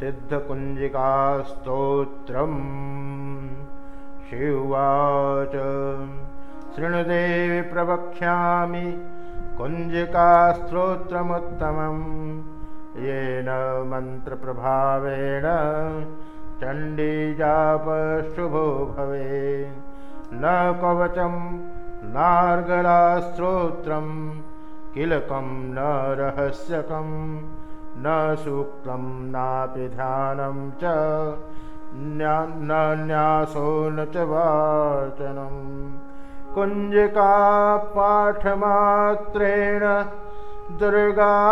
सिद्धकुञ्जिकास्तोत्रम्। शिवाच शृणुदेवि प्रवक्ष्यामि कुञ्जिकास्तोत्रमुत्तमम्। येन मन्त्रप्रभावेण चण्डीजापशुभो भवे न कवचं नार्गलास्तोत्रं किलकं न रहस्यकं न सूक्तं नापि ध्यानं च न्यासो न च वाचनम् कुञ्जिकापाठमात्रेण दुर्गापाठफलं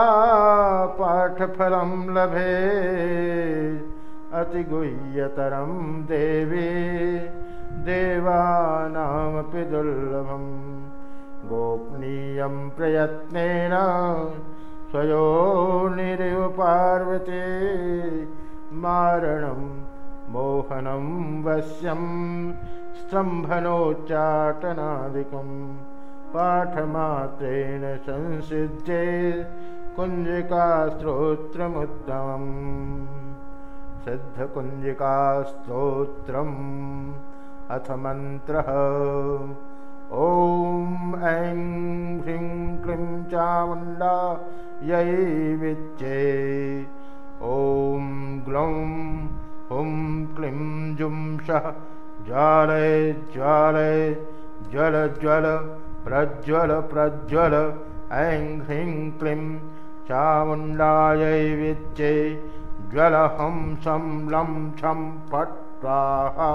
लभे अतिगुह्यतरं देवी देवानामपि दुर्लभं गोपनीयं प्रयत्नेन स्वयो पार्वती मारणं मोहनं वश्यं स्तम्भनोच्चाटनादिकं पाठमात्रेण संसिध्ये कुञ्जिकास्त्रोत्रमुत्तमम्। सिद्धकुञ्जिकास्तोत्रम् अथ मन्त्रः। ॐ ऐं ह्रीं क्लीं चामुण्डा यै विच्चे ॐ ग्लौं हुं क्लीं जुंशः ज्वालय ज्वालय ज्वल ज्वल प्रज्वल प्रज्वल। ऐं ह्रीं क्लीं चामुण्डायै विच्चे ज्वलहं शं लं छं फट् स्वाहा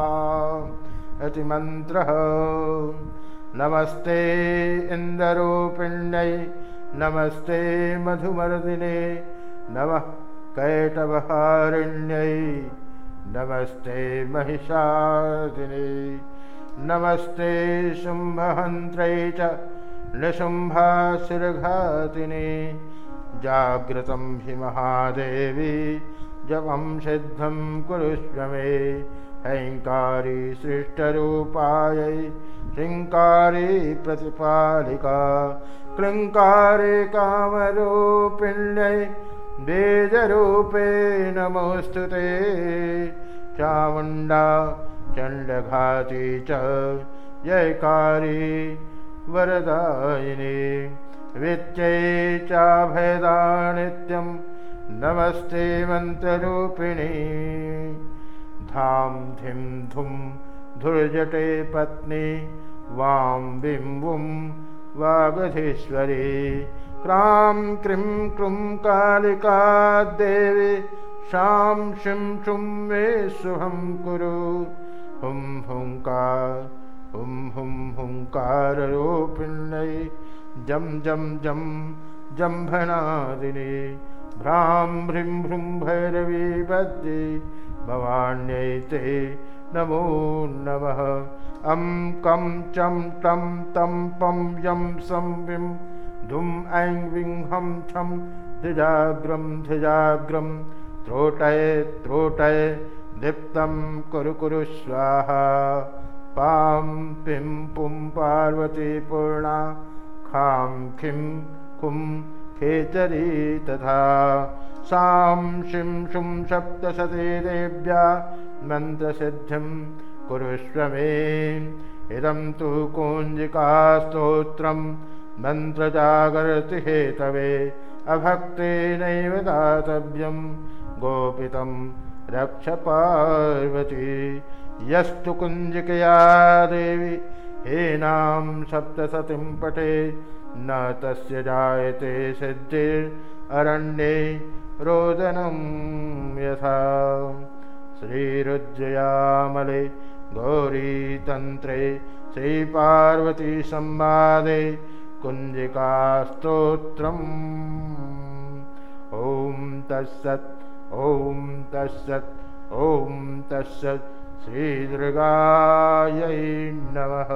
इति मन्त्रः। नमस्ते इन्दरूपिण्यै नमस्ते मधुमर्दिने नमः कैटवहारिण्यै। नमस्ते महिषादिने। नमस्ते शुम्भहन्त्रै च निशुम्भाशिरघातिने। जागृतं हि महादेवी जपं सिद्धं कुरुष्व मे। हैङ्कारी सृष्टरूपायै शृङ्कारी प्रतिपालिका क्लङ्कारे कामरूपिण्यै वेदरूपे नमोऽस्तु ते। चामुण्डा चण्डघाती च जयकारी वरदायिनी। वित्यै चाभयदा नित्यम् नमस्ते मन्त्ररूपिणी। धां धिं धुं धुर्जटे पत्नी वां बिं वुं वागधीश्वरी। क्रां क्रीं क्लुं कालिका देवी। शां शिं शुं मे शुभं कुरु। हुं हुङ्का हुं हुं हुङ्काररूपिण्यै जं जं जं जम्भनादिनी। भ्रां भ्रीं भ्रूं भवान्यै ते नमो नमः अं कं चं तं तं पं यं सं विं धुं ऐं विं हं छं धिजाग्रं धिजाग्रं त्रोटय त्रोटय दीप्तं कुरु कुरु स्वाहा। पां पिं पुं पार्वती पूर्णा खां खिं कुं खेचरी तथा। सां शिं शुं सप्तशती देव्या मन्त्रसिद्धिं कुरुष्व मे इदं तु कुञ्जिकास्तोत्रं मन्त्रजागर्ति हेतवे। अभक्तेनैव दातव्यं गोपितं रक्ष पार्वती। यस्तु कुञ्जिकया देवी हेनां सप्तशतीं पठे। न तस्य जायते सिद्धिररण्ये रोदनं यथा। श्रीरुज्जयामले गौरीतन्त्रे श्रीपार्वतीसंवादे कुञ्जिकास्तोत्रम्। ॐ तस्सत् ॐ तस्सत् ॐ तस्सत् श्रीदुर्गायै नमः